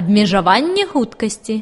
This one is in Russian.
абмежаванне хуткасці